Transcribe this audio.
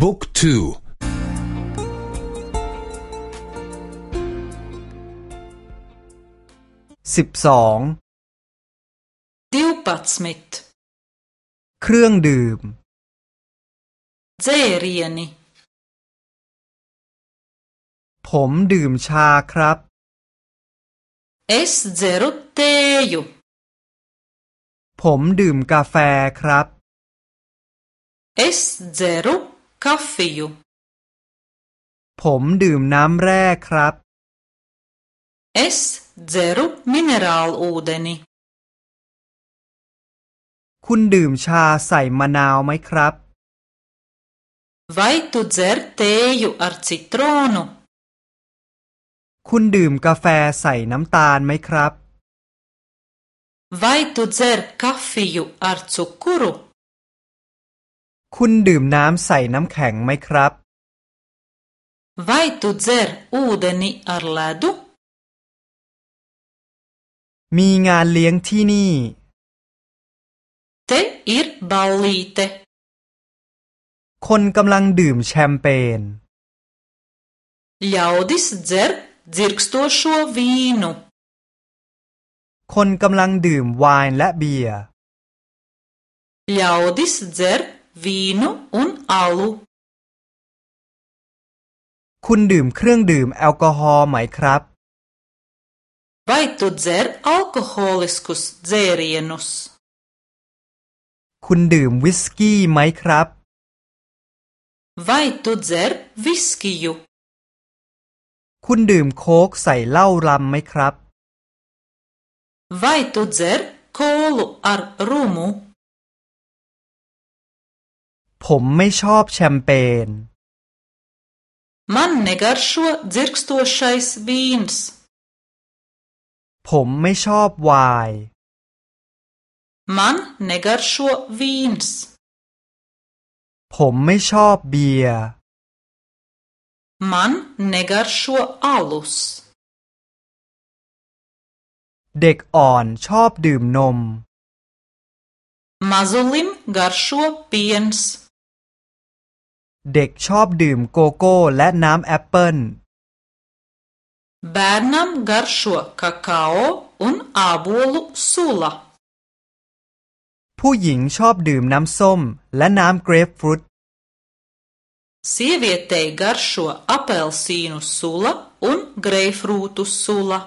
บุ๊กทูสิบสองดิวปัตสมิทเครื่องดื่มเจเรียนีผมดื่มชาครับ Es dzeru tēju ผมดื่มกาแฟครับ Es dzeru kafiju ผมดื่มน้ำแร่ครับ Es dzeru minerālu ūdeni คุณดื่มชาใส่มะนาวไหมครับ Vai tu dzer tēju ar citronu คุณดื่มกาแฟใส่น้ำตาลไหมครับ Vai tu dzer kafiju ar cukuru คุณดื่มน้ำใส่น้ำแข็งไหมครับ Vai tu dzer ūdeni ar ledu มีงานเลี้ยงที่นี่ Te ir ballīte คนกำลังดื่มแชมเปญ Ļaudis dzer dzirkstošo vīnu คนกำลังดื่มไวน์และเบียร์ Ļaudis dzer vīnu un alu คุณดื่มเครื่องดื่มแอลกอฮอล์ไหมครับ Vai tu dzer alkoholiskus dzērienus คุณดื่มวิสกี้ไหมครับ Vai tu dzer viskiju คุณดื่มโค้กใส่เหล้ารำไหมครับ Vai tu dzer kolu ar rumu ผมไม่ชอบแชมเปญ Man negaršo dzirkstošais vīns ผมไม่ชอบไวน์ Man negaršo vīns ผมไม่ชอบเบียร์ Man negaršo alus เด็กอ่อนชอบดื่มนม Mazulim garšo piens เด็กชอบดื่มโกโก้และน้ำแอปเปิ้ล Bērnam garšo kakao un ābolu sula ผู้หญิงชอบดื่มน้ำส้มและน้ำเกรปฟรุต Sievietei garšo apelsīnu sula un greifrūtu sula